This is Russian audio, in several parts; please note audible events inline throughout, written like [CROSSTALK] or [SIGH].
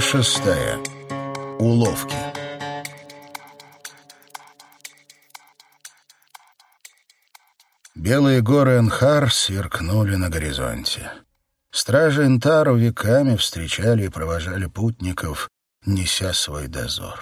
Шестая. Уловки. Белые горы Энхар сверкнули на горизонте. Стражи Энтару веками встречали и провожали путников, неся свой дозор.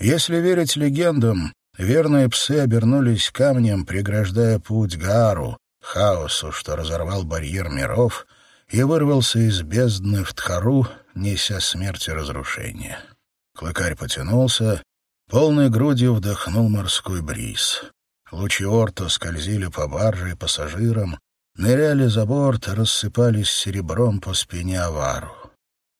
Если верить легендам, верные псы обернулись камнем, преграждая путь Гаару, хаосу, что разорвал барьер миров, и вырвался из бездны в Тхару, неся смерть и разрушение. Клыкарь потянулся, полной грудью вдохнул морской бриз. Лучи орта скользили по барже и пассажирам, ныряли за борт, рассыпались серебром по спине авару.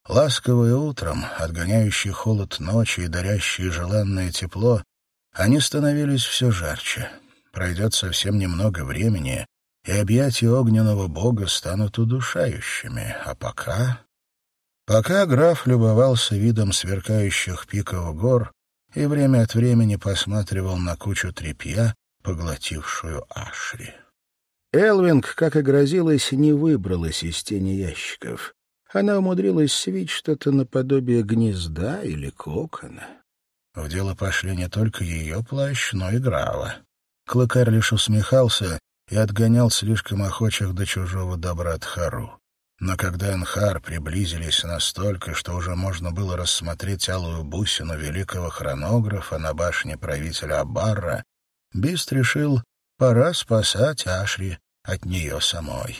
Ласковое утром, отгоняющий холод ночи и дарящие желанное тепло, они становились все жарче. Пройдет совсем немного времени, и объятия огненного бога станут удушающими. А пока... Пока граф любовался видом сверкающих пиков гор и время от времени посматривал на кучу тряпья, поглотившую Ашри. Элвинг, как и грозилось, не выбралась из тени ящиков. Она умудрилась свить что-то наподобие гнезда или кокона. В дело пошли не только ее плащ, но и Грава. Клыкарь лишь усмехался и отгонял слишком охочих до чужого добра Тхару. Но когда Энхар приблизились настолько, что уже можно было рассмотреть алую бусину великого хронографа на башне правителя Абарра, Бист решил, пора спасать Ашри от нее самой.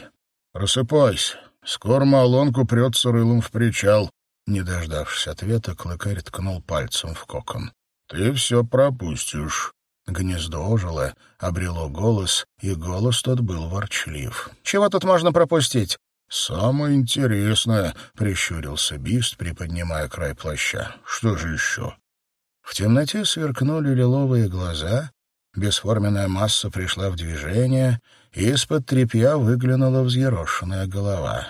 «Просыпайся, скоро Малонку прется рылом в причал», не дождавшись ответа, клыкарь ткнул пальцем в кокон. «Ты все пропустишь». Гнездо ожило, обрело голос, и голос тот был ворчлив. «Чего тут можно пропустить?» «Самое интересное», — прищурился Бист, приподнимая край плаща. «Что же еще?» В темноте сверкнули лиловые глаза, бесформенная масса пришла в движение, и из-под тряпья выглянула взъерошенная голова.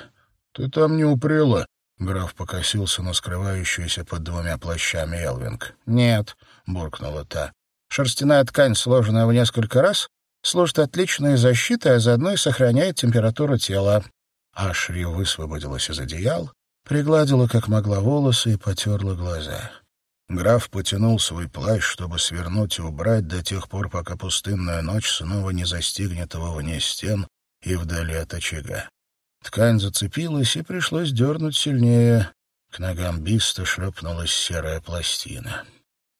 «Ты там не упрела?» — граф покосился на скрывающуюся под двумя плащами Элвинг. «Нет», — буркнула та. «Шерстяная ткань, сложенная в несколько раз, служит отличной защитой, а заодно и сохраняет температуру тела». Ашри высвободилась из одеял, пригладила как могла волосы и потерла глаза. Граф потянул свой плащ, чтобы свернуть и убрать до тех пор, пока пустынная ночь снова не застигнет его вне стен и вдали от очага. Ткань зацепилась, и пришлось дернуть сильнее. К ногам Биста шлепнулась серая пластина.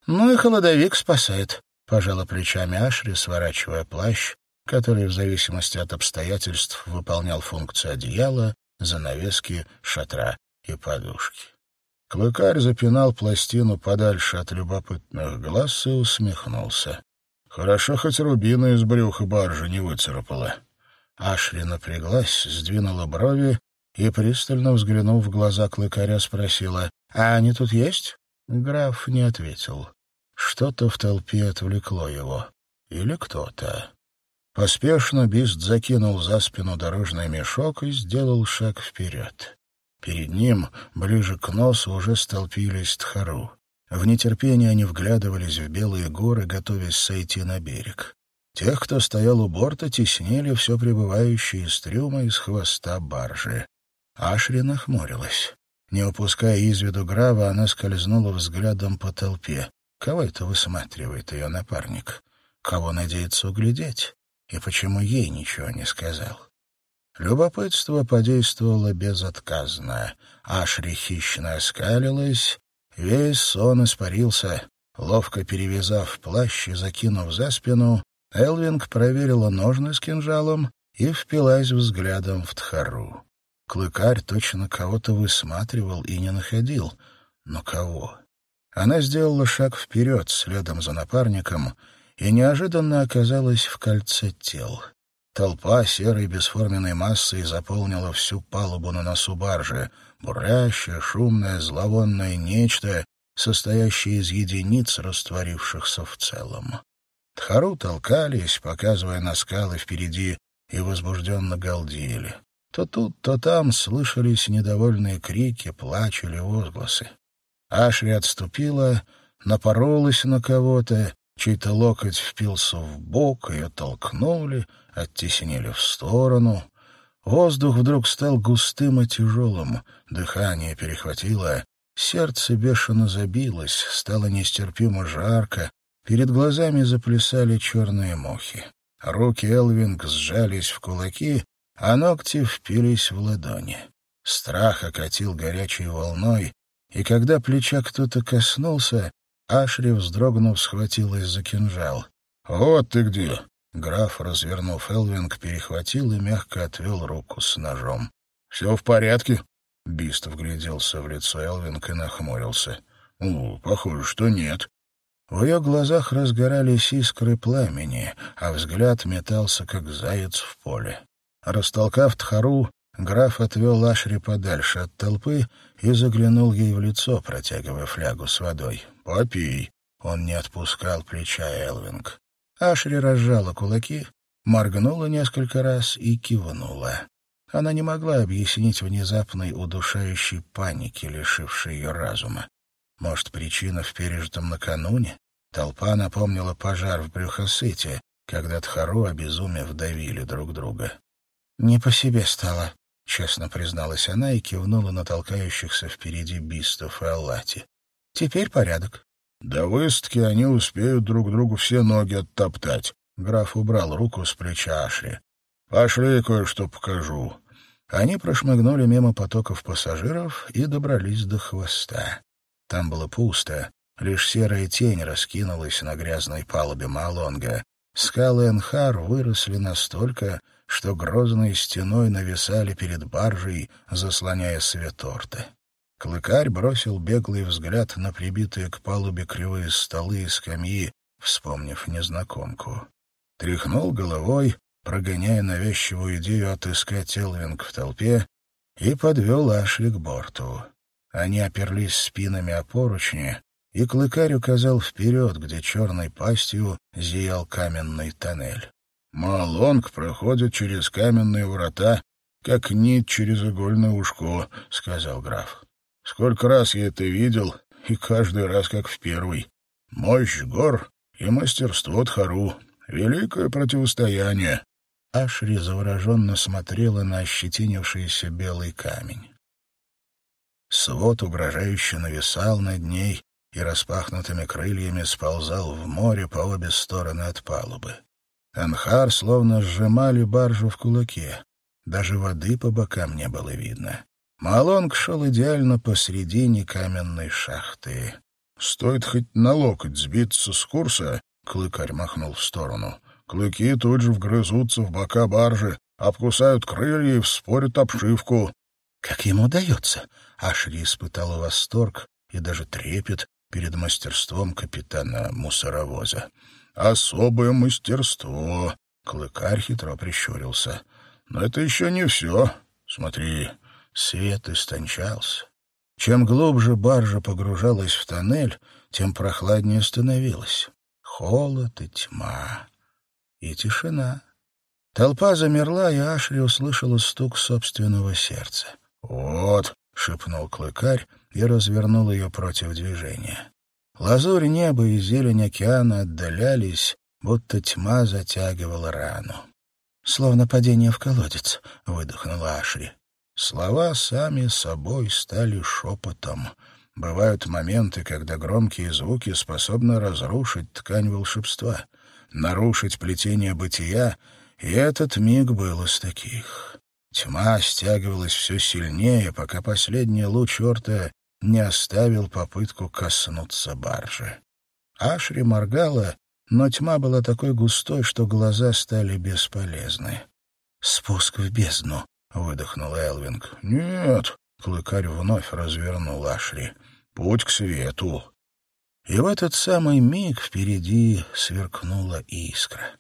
«Ну и холодовик спасает», — пожала плечами Ашри, сворачивая плащ, который в зависимости от обстоятельств выполнял функцию одеяла, занавески, шатра и подушки. Клыкарь запинал пластину подальше от любопытных глаз и усмехнулся. Хорошо, хоть рубина из брюха баржи не выцарапала. Ашли напряглась, сдвинула брови и, пристально взглянув в глаза клыкаря, спросила, «А они тут есть?» Граф не ответил. Что-то в толпе отвлекло его. Или кто-то. Поспешно Бист закинул за спину дорожный мешок и сделал шаг вперед. Перед ним, ближе к носу, уже столпились тхару. В нетерпении они вглядывались в белые горы, готовясь сойти на берег. Тех, кто стоял у борта, теснили все прибывающие из трюма из хвоста баржи. Ашри нахмурилась. Не упуская из виду Грава, она скользнула взглядом по толпе. Кого это высматривает ее напарник? Кого надеется углядеть? И почему ей ничего не сказал? Любопытство подействовало безотказно. Ашри хищно оскалилась, весь сон испарился. Ловко перевязав плащ и закинув за спину, Элвинг проверила ножны с кинжалом и впилась взглядом в Тхару. Клыкарь точно кого-то высматривал и не находил. Но кого? Она сделала шаг вперед, следом за напарником, и неожиданно оказалась в кольце тел. Толпа серой бесформенной массой заполнила всю палубу на носу баржи, бурлящее, шумное, зловонное нечто, состоящее из единиц, растворившихся в целом. Тхару толкались, показывая на скалы впереди, и возбужденно галдели. То тут, то там слышались недовольные крики, плач или возгласы. Ашри отступила, напоролась на кого-то, чей-то локоть впился в бок, ее толкнули — оттеснили в сторону. Воздух вдруг стал густым и тяжелым, дыхание перехватило, Сердце бешено забилось, стало нестерпимо жарко, перед глазами заплясали черные мухи. Руки Элвинг сжались в кулаки, а ногти впились в ладони. Страх окатил горячей волной, и когда плеча кто-то коснулся, Ашри, вздрогнув, схватилась за кинжал. «Вот ты где!» Граф, развернув Элвинг, перехватил и мягко отвел руку с ножом. «Все в порядке?» Бист вгляделся в лицо Элвинг и нахмурился. «Ну, похоже, что нет». В ее глазах разгорались искры пламени, а взгляд метался, как заяц в поле. Растолкав Тхару, граф отвел Ашри подальше от толпы и заглянул ей в лицо, протягивая флягу с водой. «Попей». Он не отпускал плеча Элвинг. Ашри разжала кулаки, моргнула несколько раз и кивнула. Она не могла объяснить внезапной удушающей паники, лишившей ее разума. Может, причина в пережитом накануне? Толпа напомнила пожар в Брюхосыте, когда Тхару, обезумев, давили друг друга. «Не по себе стало», — честно призналась она и кивнула на толкающихся впереди бистов и Аллати. «Теперь порядок». До выставки они успеют друг другу все ноги оттоптать. Граф убрал руку с плеча Ашри. «Пошли, кое-что покажу». Они прошмыгнули мимо потоков пассажиров и добрались до хвоста. Там было пусто, лишь серая тень раскинулась на грязной палубе Малонга. Скалы Энхар выросли настолько, что грозной стеной нависали перед баржей, заслоняя свет орта. Клыкарь бросил беглый взгляд на прибитые к палубе кривые столы и скамьи, вспомнив незнакомку. Тряхнул головой, прогоняя навязчивую идею отыскать Элвинг в толпе, и подвел Ашли к борту. Они оперлись спинами о поручни, и клыкарь указал вперед, где черной пастью зиял каменный тоннель. «Малонг проходит через каменные врата, как нить через игольное ушко», — сказал граф. Сколько раз я это видел, и каждый раз как в первый. Мощь гор и мастерство Тхару. Великое противостояние. Ашри завороженно смотрела на ощетинившийся белый камень. Свод угрожающе нависал над ней и распахнутыми крыльями сползал в море по обе стороны от палубы. Анхар словно сжимали баржу в кулаке. Даже воды по бокам не было видно. Малонг шел идеально посредине каменной шахты. «Стоит хоть на локоть сбиться с курса», — клыкарь махнул в сторону. «Клыки тут же вгрызутся в бока баржи, обкусают крылья и вспорят обшивку». «Как ему удается?» Ашри испытала восторг и даже трепет перед мастерством капитана мусоровоза. «Особое мастерство!» — клыкарь хитро прищурился. «Но это еще не все. Смотри, Свет истончался. Чем глубже баржа погружалась в тоннель, тем прохладнее становилась. Холод и тьма. И тишина. Толпа замерла, и Ашри услышала стук собственного сердца. «Вот», — шепнул клыкарь и развернул ее против движения. Лазурь неба и зелень океана отдалялись, будто тьма затягивала рану. «Словно падение в колодец», — выдохнула Ашри. Слова сами собой стали шепотом. Бывают моменты, когда громкие звуки способны разрушить ткань волшебства, нарушить плетение бытия, и этот миг был из таких. Тьма стягивалась все сильнее, пока последний луч орта не оставил попытку коснуться баржи. Ашри моргала, но тьма была такой густой, что глаза стали бесполезны. «Спуск в бездну», — выдохнул Элвинг. «Нет», — клыкарь вновь развернул Ашри. «Путь к свету». И в этот самый миг впереди сверкнула искра.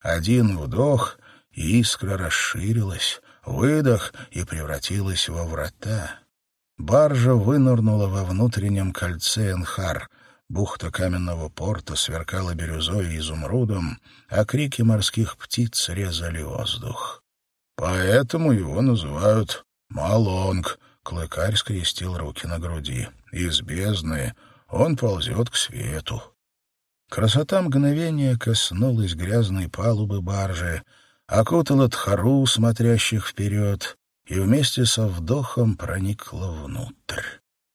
Один вдох, и искра расширилась, выдох и превратилась во врата. Баржа вынырнула во внутреннем кольце Энхар. Бухта каменного порта сверкала бирюзой и изумрудом, а крики морских птиц резали воздух. Поэтому его называют Малонг. Клыкарь скрестил руки на груди. Из бездны он ползет к свету. Красота мгновения коснулась грязной палубы баржи, окутала тхару, смотрящих вперед, и вместе со вдохом проникла внутрь.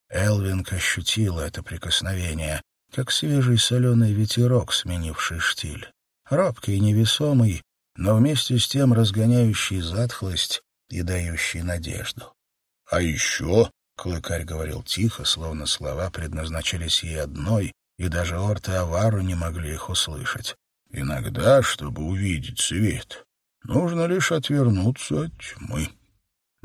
Элвинг ощутила это прикосновение, как свежий соленый ветерок, сменивший штиль. Робкий и невесомый, но вместе с тем разгоняющий затхлость и дающий надежду. — А еще, — Клыкарь говорил тихо, словно слова предназначались ей одной, и даже Орт и Авару не могли их услышать. «Иногда, чтобы увидеть свет, нужно лишь отвернуться от тьмы».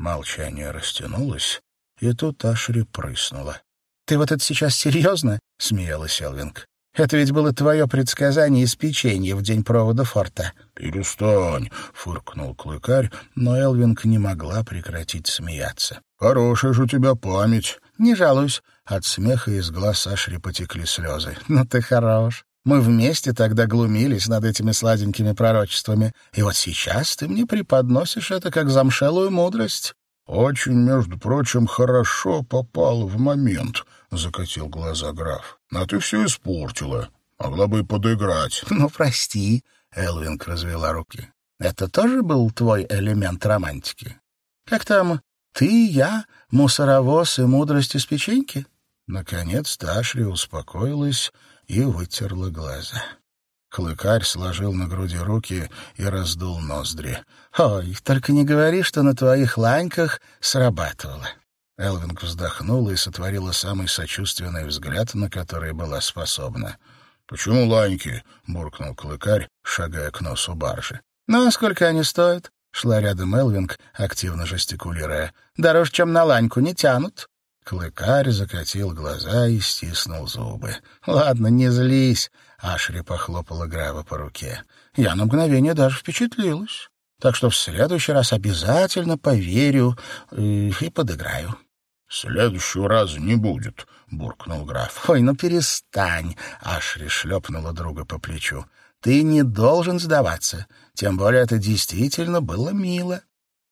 Молчание растянулось, и тут Ашри прыснула. «Ты вот это сейчас серьезно?» — смеялась Элвинг. Это ведь было твое предсказание из печенья в день провода форта. «Перестань!» — фыркнул клыкарь, но Элвинг не могла прекратить смеяться. «Хорошая же у тебя память!» «Не жалуюсь!» От смеха из глаз Ашри потекли слезы. «Ну ты хорош! Мы вместе тогда глумились над этими сладенькими пророчествами, и вот сейчас ты мне преподносишь это как замшелую мудрость». «Очень, между прочим, хорошо попал в момент», — закатил глаза граф. «А ты все испортила. Могла бы и подыграть». [LAUGHS] «Ну, прости», — Элвинг развела руки. «Это тоже был твой элемент романтики? Как там ты, я, мусоровоз и мудрость из печеньки?» Наконец Ташри успокоилась и вытерла глаза. Клыкарь сложил на груди руки и раздул ноздри. «Ой, только не говори, что на твоих ланьках срабатывало». Элвинг вздохнула и сотворила самый сочувственный взгляд, на который была способна. «Почему ланьки?» — буркнул клыкарь, шагая к носу баржи. «Ну, а сколько они стоят?» — шла рядом Элвинг, активно жестикулируя. «Дороже, чем на ланьку, не тянут». Клыкарь закатил глаза и стиснул зубы. «Ладно, не злись», — Ашри похлопала Грава по руке. «Я на мгновение даже впечатлилась. Так что в следующий раз обязательно поверю и, и подыграю». «Следующего раза не будет», — буркнул граф. «Ой, ну перестань», — Ашри шлепнула друга по плечу. «Ты не должен сдаваться. Тем более это действительно было мило».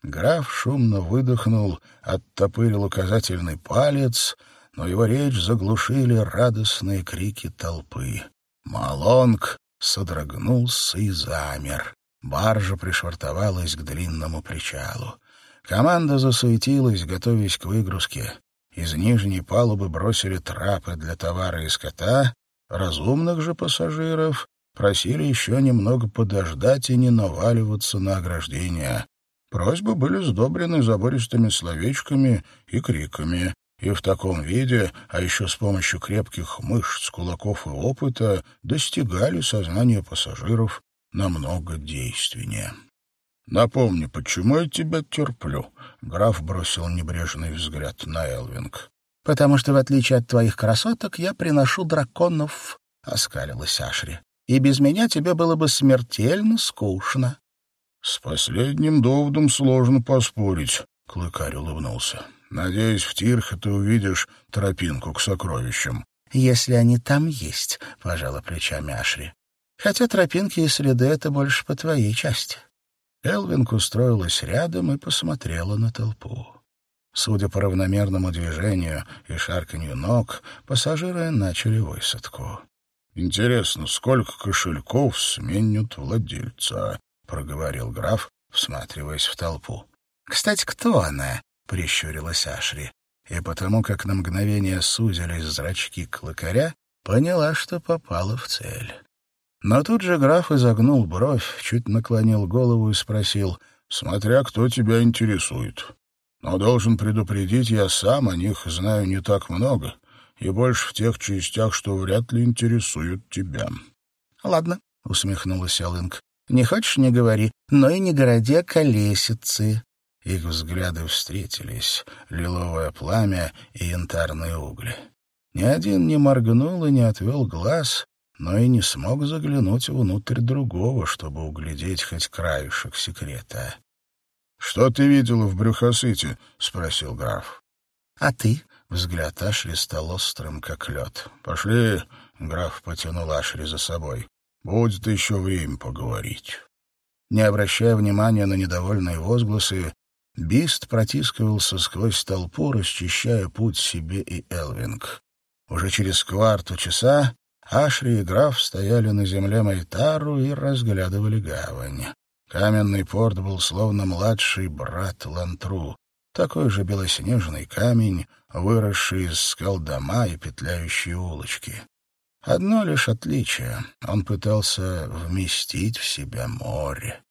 Граф шумно выдохнул, оттопырил указательный палец, но его речь заглушили радостные крики толпы. Малонг содрогнулся и замер. Баржа пришвартовалась к длинному причалу. Команда засуетилась, готовясь к выгрузке. Из нижней палубы бросили трапы для товара и скота, разумных же пассажиров просили еще немного подождать и не наваливаться на ограждение. Просьбы были сдобрены забористыми словечками и криками, и в таком виде, а еще с помощью крепких мышц, кулаков и опыта, достигали сознания пассажиров намного действеннее. «Напомни, почему я тебя терплю?» — граф бросил небрежный взгляд на Элвинг. «Потому что, в отличие от твоих красоток, я приношу драконов», — оскалилась Ашри. «И без меня тебе было бы смертельно скучно». «С последним доводом сложно поспорить», — Клыкарь улыбнулся. «Надеюсь, в Тирхе ты увидишь тропинку к сокровищам». «Если они там есть», — пожала плечами Ашри. «Хотя тропинки и следы — это больше по твоей части». Элвинг устроилась рядом и посмотрела на толпу. Судя по равномерному движению и шарканью ног, пассажиры начали высадку. «Интересно, сколько кошельков сменят владельца?» Проговорил граф, всматриваясь в толпу. «Кстати, кто она?» — прищурилась Ашри. И потому, как на мгновение сузились зрачки клыкаря, поняла, что попала в цель. Но тут же граф изогнул бровь, чуть наклонил голову и спросил, «Смотря кто тебя интересует. Но должен предупредить, я сам о них знаю не так много, и больше в тех частях, что вряд ли интересуют тебя». «Ладно», — усмехнулась Алынг. Не хочешь — не говори, но и не городи а колесицы». Их взгляды встретились, лиловое пламя и янтарные угли. Ни один не моргнул и не отвел глаз, но и не смог заглянуть внутрь другого, чтобы углядеть хоть краешек секрета. — Что ты видела в Брюхосыте? — спросил граф. — А ты? — взгляд Ашри стал острым, как лед. — Пошли, — граф потянул Ашри за собой. Будет еще время поговорить. Не обращая внимания на недовольные возгласы, Бист протискивался сквозь толпу, расчищая путь себе и Элвинг. Уже через кварту часа Ашри и граф стояли на земле Майтару и разглядывали гавань. Каменный порт был словно младший брат Лантру. такой же белоснежный камень, выросший из скал дома и петляющие улочки. Одно лишь отличие — он пытался вместить в себя море.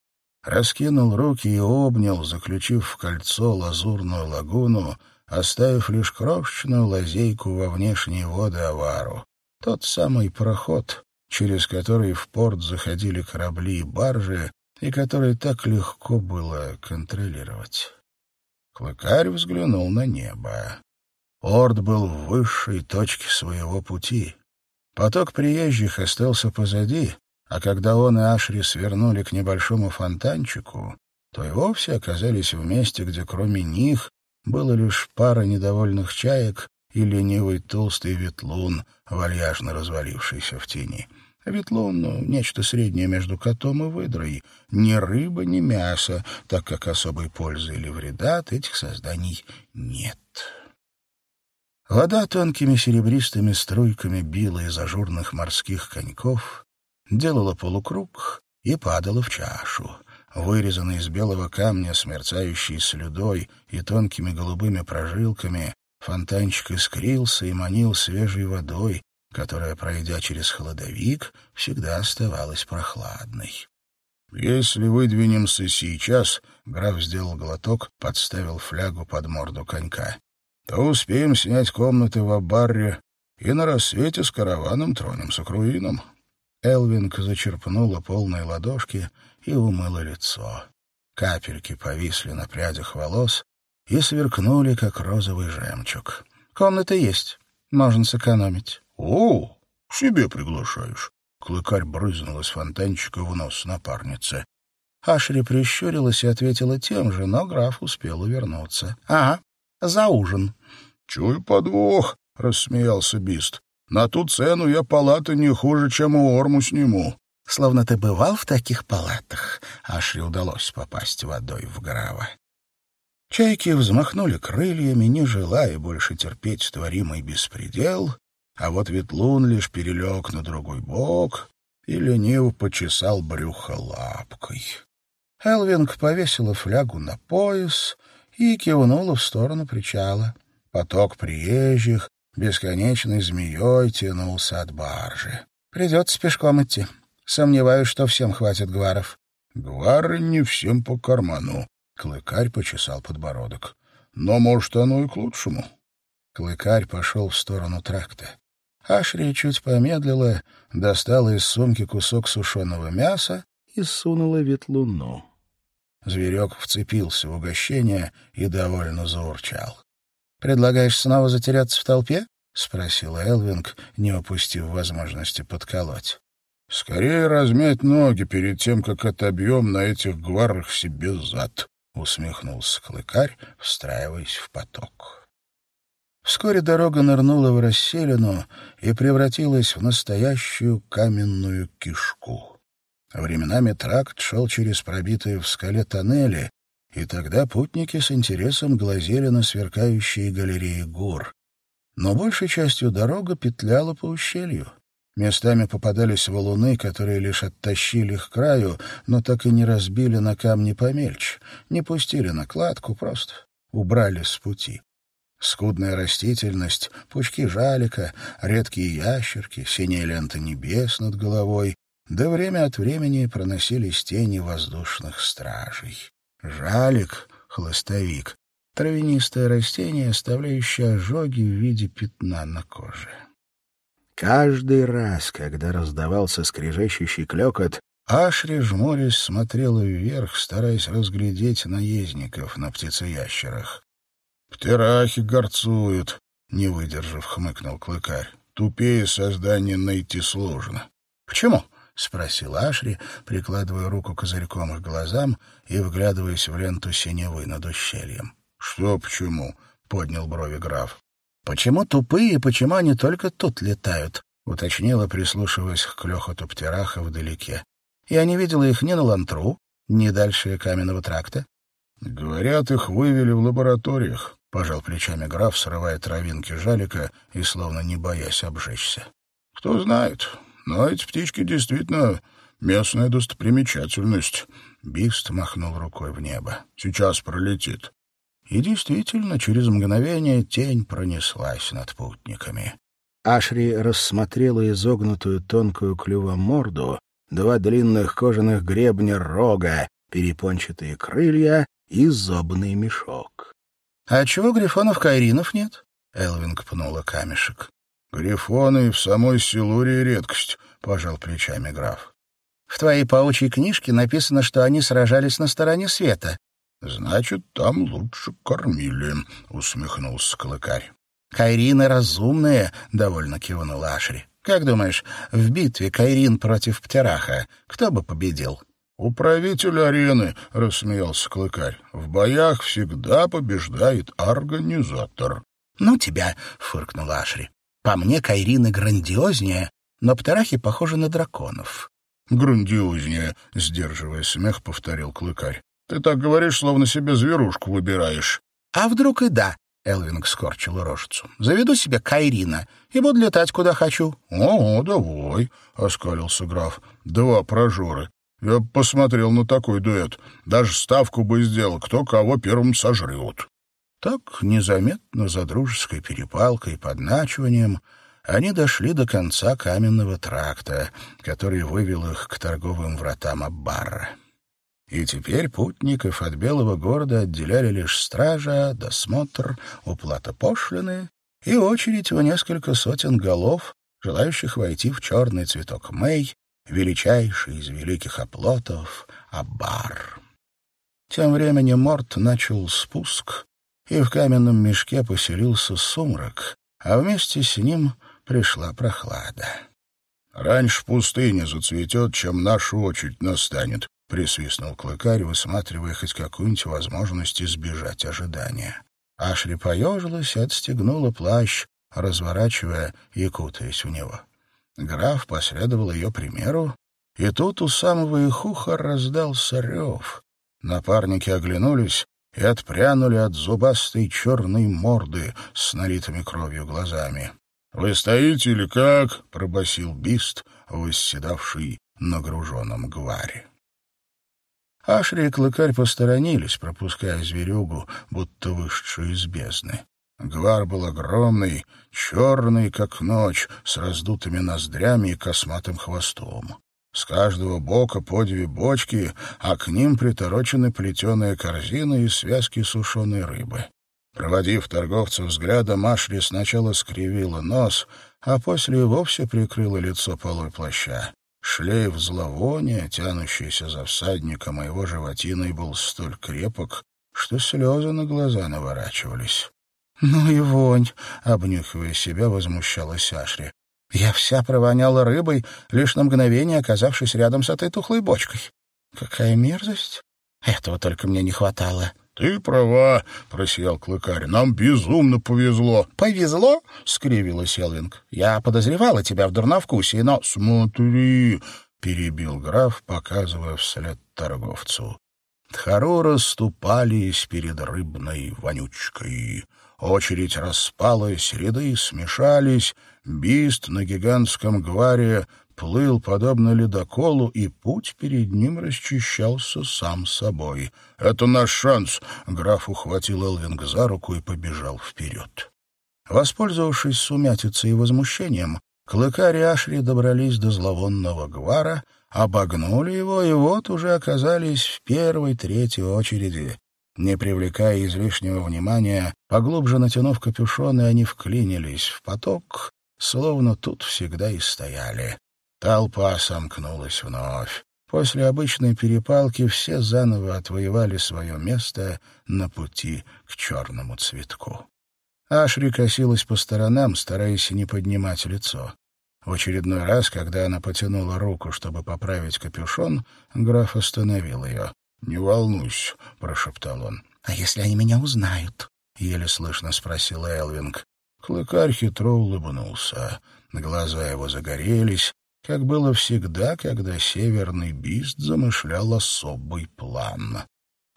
Раскинул руки и обнял, заключив в кольцо лазурную лагуну, оставив лишь крошечную лазейку во внешние воды Авару. Тот самый проход, через который в порт заходили корабли и баржи, и который так легко было контролировать. Клыкарь взглянул на небо. Орд был в высшей точке своего пути. Поток приезжих остался позади, а когда он и Ашри свернули к небольшому фонтанчику, то и вовсе оказались в месте, где кроме них было лишь пара недовольных чаек и ленивый толстый ветлун, вальяжно развалившийся в тени. Ветлун ну, — нечто среднее между котом и выдрой. Ни рыба, ни мясо, так как особой пользы или вреда от этих созданий нет. Вода тонкими серебристыми струйками била из ажурных морских коньков, делала полукруг и падала в чашу. Вырезанный из белого камня с мерцающей слюдой и тонкими голубыми прожилками, фонтанчик искрился и манил свежей водой, которая, пройдя через холодовик, всегда оставалась прохладной. «Если выдвинемся сейчас», — граф сделал глоток, подставил флягу под морду конька, то успеем снять комнаты в Абарре и на рассвете с караваном тронемся к руинам». Элвинг зачерпнула полные ладошки и умыла лицо. Капельки повисли на прядях волос и сверкнули, как розовый жемчуг. «Комната есть. Можно сэкономить». «О, себе приглашаешь». Клыкарь брызнул из фонтанчика в нос напарницы. Ашри прищурилась и ответила тем же, но граф успел увернуться. «Ага, за ужин». «Чую подвох», — рассмеялся Бист. «На ту цену я палаты не хуже, чем у Орму сниму». «Словно ты бывал в таких палатах», — Ашри удалось попасть водой в грава. Чайки взмахнули крыльями, не желая больше терпеть творимый беспредел, а вот Ветлун лишь перелег на другой бок и лениво почесал брюхо лапкой. Элвинг повесила флягу на пояс и кивнула в сторону причала. Поток приезжих бесконечной змеей тянулся от баржи. «Придется пешком идти. Сомневаюсь, что всем хватит гваров». «Гвары не всем по карману», — клыкарь почесал подбородок. «Но, может, оно и к лучшему». Клыкарь пошел в сторону тракта. Ашри чуть помедлила, достала из сумки кусок сушеного мяса и сунула ветлуну. Зверек вцепился в угощение и довольно заурчал. — Предлагаешь снова затеряться в толпе? — спросил Элвинг, не упустив возможности подколоть. — Скорее размять ноги перед тем, как отобьем на этих гварах себе зад, — усмехнулся клыкарь, встраиваясь в поток. Вскоре дорога нырнула в расселину и превратилась в настоящую каменную кишку. Временами тракт шел через пробитые в скале тоннели, и тогда путники с интересом глазели на сверкающие галереи гор. Но большей частью дорога петляла по ущелью. Местами попадались валуны, которые лишь оттащили их к краю, но так и не разбили на камни помельче, не пустили накладку, просто убрали с пути. Скудная растительность, пучки жалика, редкие ящерки, синяя лента небес над головой, да время от времени проносились тени воздушных стражей. Жалик, хлыстовик, травянистое растение, оставляющее ожоги в виде пятна на коже. Каждый раз, когда раздавался скрежещущий клекот, Ашри, жмурясь, смотрела вверх, стараясь разглядеть наездников на птицеящерах. «Птерахи горцуют», — не выдержав, хмыкнул клыкарь. «Тупее создания найти сложно». «Почему?» — спросил Ашри, прикладывая руку козырьком к глазам и вглядываясь в ленту синевы над ущельем. «Что почему?» — поднял брови граф. «Почему тупые и почему они только тут летают?» — уточнила, прислушиваясь к клёхоту птераха вдалеке. «Я не видела их ни на Лантру, ни дальше каменного тракта». «Говорят, их вывели в лабораториях. — пожал плечами граф, срывая травинки жалика и словно не боясь обжечься. — Кто знает, но эти птички действительно местная достопримечательность. Бист махнул рукой в небо. — Сейчас пролетит. И действительно, через мгновение тень пронеслась над путниками. Ашри рассмотрела изогнутую тонкую клювоморду, два длинных кожаных гребня рога, перепончатые крылья и зобный мешок. — А чего грифонов Кайринов нет? — Элвинг пнула камешек. — Грифоны в самой Силурии редкость, — пожал плечами граф. — В твоей паучьей книжке написано, что они сражались на стороне света. — Значит, там лучше кормили, — усмехнулся клыкарь. — Кайрины разумные, — довольно кивнул Ашри. — Как думаешь, в битве Кайрин против Птераха кто бы победил? — Управитель арены, — рассмеялся клыкарь. — В боях всегда побеждает организатор. — Ну тебя, — фыркнул Ашри. — По мне Кайрины грандиознее, но Птерахи похожи на драконов. — Грандиознее, — сдерживая смех, повторил клыкарь. Ты так говоришь, словно себе зверушку выбираешь. — А вдруг и да? — Элвинг скорчил рожицу. — Заведу себе Кайрина и буду летать, куда хочу. — О, давай, — оскалился граф. — Два прожоры. Я посмотрел на такой дуэт. Даже ставку бы сделал, кто кого первым сожрет. Так, незаметно, за дружеской перепалкой и подначиванием, они дошли до конца каменного тракта, который вывел их к торговым вратам Аббара. И теперь путников от Белого города отделяли лишь стража, досмотр, уплата пошлины и очередь в несколько сотен голов, желающих войти в черный цветок Мэй, величайший из великих оплотов Абар. Тем временем Морт начал спуск, и в каменном мешке поселился сумрак, а вместе с ним пришла прохлада. «Раньше пустыня зацветет, чем наша очередь настанет», — присвистнул клыкарь, высматривая хоть какую-нибудь возможность избежать ожидания. Ашри поежилась и отстегнула плащ, разворачивая и кутаясь в него. Граф последовал ее примеру, и тут у самого их уха раздался рев. Напарники оглянулись и отпрянули от зубастой черной морды с налитыми кровью глазами. — Вы стоите или как? — пробасил Бист, восседавший на груженном гваре. Ашри и Клыкарь посторонились, пропуская зверюгу, будто вышедшую из бездны. Гвар был огромный, черный, как ночь, с раздутыми ноздрями и косматым хвостом. С каждого бока по две бочки, а к ним приторочены плетеные корзины и связки сушеной рыбы. Проводив торговца взглядом, Ашри сначала скривила нос, а после и вовсе прикрыла лицо полой плаща. Шлейф зловония, тянущийся за всадником, а его животиной был столь крепок, что слезы на глаза наворачивались. «Ну и вонь!» — обнюхивая себя, возмущалась Ашри. «Я вся провоняла рыбой, лишь на мгновение оказавшись рядом с этой тухлой бочкой. Какая мерзость! Этого только мне не хватало». «Ты права», — просиял клыкарь. «Нам безумно повезло». «Повезло?» — скривилась Элвинг. «Я подозревала тебя в дурновкусии, но...» «Смотри», — перебил граф, показывая вслед торговцу. Тхару расступались перед рыбной вонючкой. Очередь распалась, ряды смешались. Бист на гигантском гваре плыл подобно ледоколу, и путь перед ним расчищался сам собой. «Это наш шанс!» — граф ухватил Элвинг за руку и побежал вперед. Воспользовавшись сумятицей и возмущением, Клыкарь и Ашри добрались до зловонного гвара, обогнули его, и вот уже оказались в первой третьей очереди. Не привлекая излишнего внимания, поглубже натянув капюшоны, они вклинились в поток, словно тут всегда и стояли. Толпа сомкнулась вновь. После обычной перепалки все заново отвоевали свое место на пути к черному цветку. Ашри косилась по сторонам, стараясь не поднимать лицо. В очередной раз, когда она потянула руку, чтобы поправить капюшон, граф остановил ее. «Не волнуйся», — прошептал он. «А если они меня узнают?» — еле слышно спросила Элвинг. Клыкарь хитро улыбнулся. Глаза его загорелись, как было всегда, когда северный бист замышлял особый план.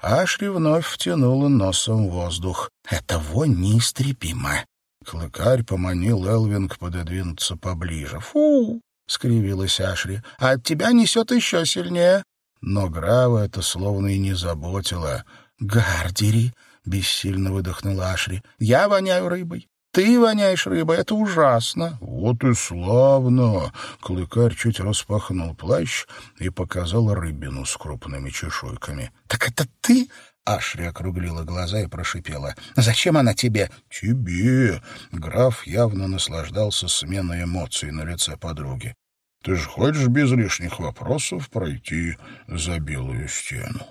Ашри вновь втянула носом воздух. «Это вонь неистребима!» Клыкарь поманил Элвинг пододвинуться поближе. «Фу!» — скривилась Ашри. «А от тебя несет еще сильнее!» Но Грава это словно и не заботило. «Гардери!» —— бессильно выдохнула Ашри. «Я воняю рыбой. Ты воняешь рыбой, это ужасно. Вот и славно. Клыкарь чуть распахнул плащ и показал рыбину с крупными чешуйками. Так это ты? Ашри округлила глаза и прошипела. «Зачем она тебе?» «Тебе!» Граф явно наслаждался сменой эмоций на лице подруги. «Ты же хочешь без лишних вопросов пройти за белую стену?»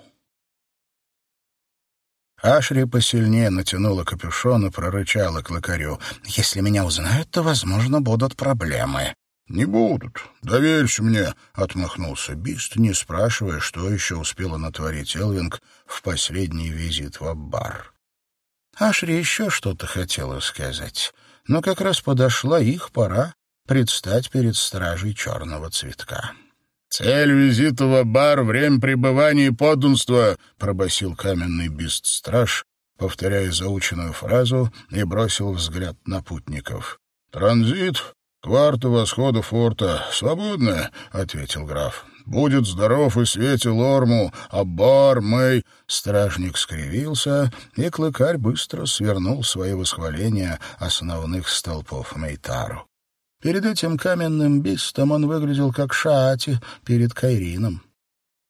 Ашри посильнее натянула капюшон и прорычала клыкарю. «Если меня узнают, то, возможно, будут проблемы». «Не будут. Доверься мне», — отмахнулся Бист, не спрашивая, что еще успела натворить Элвинг в последний визит в Аббар. Ашри еще что-то хотела сказать, но как раз подошла их пора предстать перед стражей черного цветка. «Цель визита в бар — время пребывания и подданства», — пробасил каменный бист-страж, повторяя заученную фразу и бросил взгляд на путников. «Транзит, кварта восхода форта. Свободная», — ответил граф. «Будет здоров и светил Орму, а бар, Мэй...» Стражник скривился, и клыкарь быстро свернул свои восхваления основных столпов Мейтару. Перед этим каменным бистом он выглядел как Шаати перед Кайрином.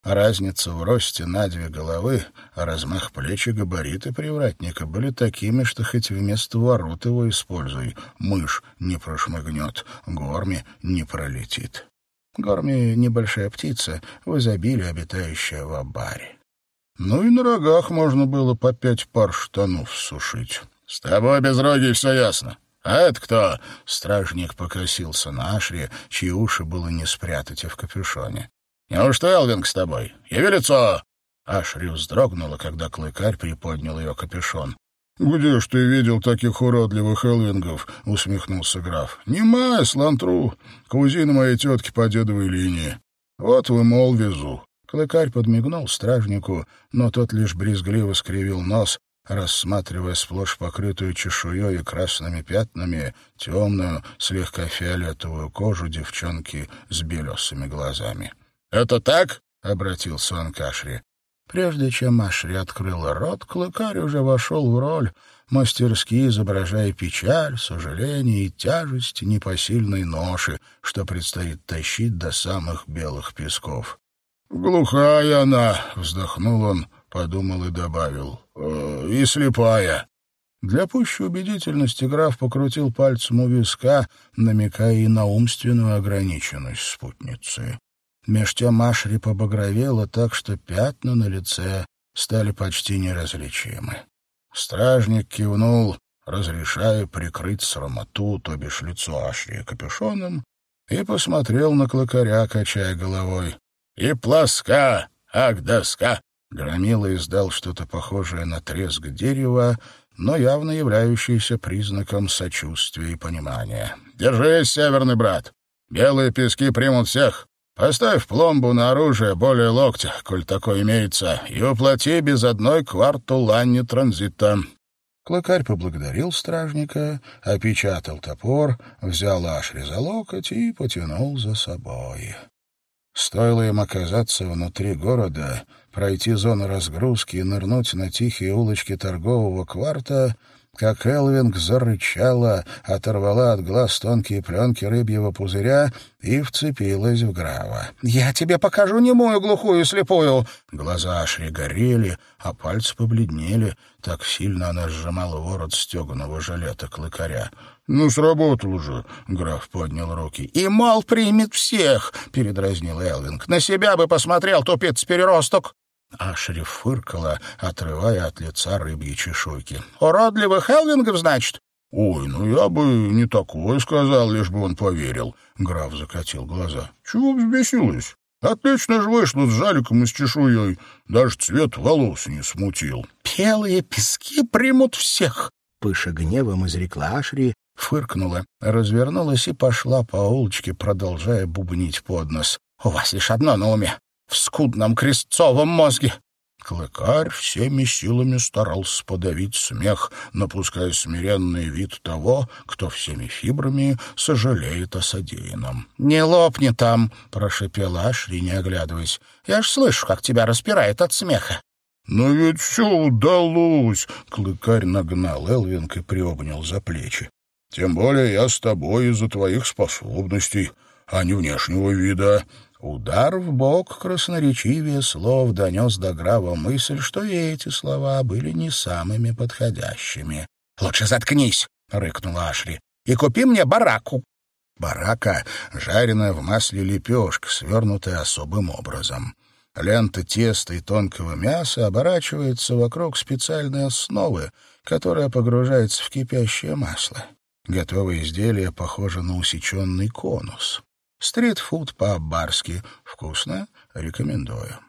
Разница в росте на две головы, а размах плеч и габариты привратника были такими, что хоть вместо ворот его используй, мышь не прошмыгнет, горми не пролетит. Горми — небольшая птица, в изобилии обитающая в абаре. Ну и на рогах можно было по пять пар штанов сушить. — С тобой без роги все ясно. «А это кто?» — стражник покосился на Ашри, чьи уши было не спрятать и в капюшоне. «Неужто Элвинг с тобой? Яви лицо!» Ашри вздрогнула, когда клыкарь приподнял ее капюшон. «Где ж ты видел таких уродливых элвингов?» — усмехнулся граф. «Не слантру, кузина моей тетки по дедовой линии. Вот вы, мол, везу». Клыкарь подмигнул стражнику, но тот лишь брезгливо скривил нос, рассматривая сплошь покрытую чешуей и красными пятнами темную, слегка фиолетовую кожу девчонки с белесыми глазами. «Это так?» — обратился он к Ашри. Прежде чем Ашри открыла рот, клыкарь уже вошел в роль, мастерски изображая печаль, сожаление и тяжесть непосильной ноши, что предстоит тащить до самых белых песков. «Глухая она!» — вздохнул он, подумал и добавил. «Э, «И слепая». Для пущей убедительности граф покрутил пальцем у виска, намекая и на умственную ограниченность спутницы. Меж тем Ашри побагровела так, что пятна на лице стали почти неразличимы. Стражник кивнул, разрешая прикрыть срамоту, то бишь лицо Ашри капюшоном, и посмотрел на клыкаря, качая головой. «И плоска, ах, доска!» Громила издал что-то похожее на треск дерева, но явно являющееся признаком сочувствия и понимания. «Держись, северный брат! Белые пески примут всех. Поставь пломбу на оружие более локтя, коль такое имеется, и уплати без одной кварту лани транзита». Клыкарь поблагодарил стражника, опечатал топор, взял Ашри за локоть и потянул за собой. Стоило им оказаться внутри города, пройти зону разгрузки и нырнуть на тихие улочки торгового кварта, как Элвинг зарычала, оторвала от глаз тонкие пленки рыбьего пузыря и вцепилась в Грава. «Я тебе покажу немую, глухую слепую!» Глаза Ашри горели, а пальцы побледнели. Так сильно она сжимала ворот стеганого жилета клыкаря. «Ну, сработал уже», — граф поднял руки. «И мол примет всех», — передразнил Элвинг. «На себя бы посмотрел, тупец-переросток». Ашри фыркала, отрывая от лица рыбьи чешуйки. «Уродливых Элвингов, значит?» «Ой, ну я бы не такое сказал, лишь бы он поверил», — граф закатил глаза. «Чего взбесилась? Отлично же вышло с жаликом и с чешуей. Даже цвет волос не смутил». «Белые пески примут всех», — пыша гневом изрекла Ашри, фыркнула, развернулась и пошла по улочке, продолжая бубнить под нос. «У вас лишь одно на уме в скудном крестцовом мозге. Клыкарь всеми силами старался подавить смех, напуская смиренный вид того, кто всеми фибрами сожалеет о содеянном. «Не лопни там!» — прошепела Ашри, не оглядываясь. «Я ж слышу, как тебя распирает от смеха. «Но ведь все удалось!» — клыкарь нагнал Элвинг и приобнял за плечи. «Тем более я с тобой из-за твоих способностей, а не внешнего вида». Удар в бок красноречивее слов донес до Грава мысль, что и эти слова были не самыми подходящими. «Лучше заткнись!» — рыкнула Ашли. «И купи мне бараку!» Барака — жареная в масле лепешка, свернутая особым образом. Лента теста и тонкого мяса оборачивается вокруг специальной основы, которая погружается в кипящее масло. Готовое изделие похоже на усеченный конус. Стритфуд по-барски. Вкусно? Рекомендую.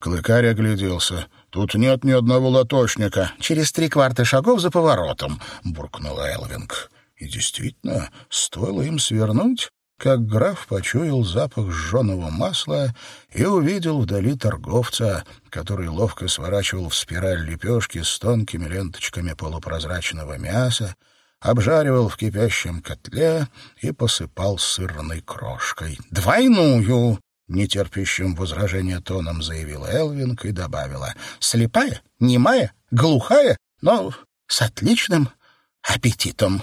Клыкарь огляделся. «Тут нет ни одного лоточника». «Через три кварта шагов за поворотом», — буркнула Элвинг. И действительно, стоило им свернуть, как граф почуял запах сжженного масла и увидел вдали торговца, который ловко сворачивал в спираль лепешки с тонкими ленточками полупрозрачного мяса, обжаривал в кипящем котле и посыпал сырной крошкой. «Двойную!» — нетерпящим возражения тоном заявила Элвинг и добавила. «Слепая, немая, глухая, но с отличным аппетитом».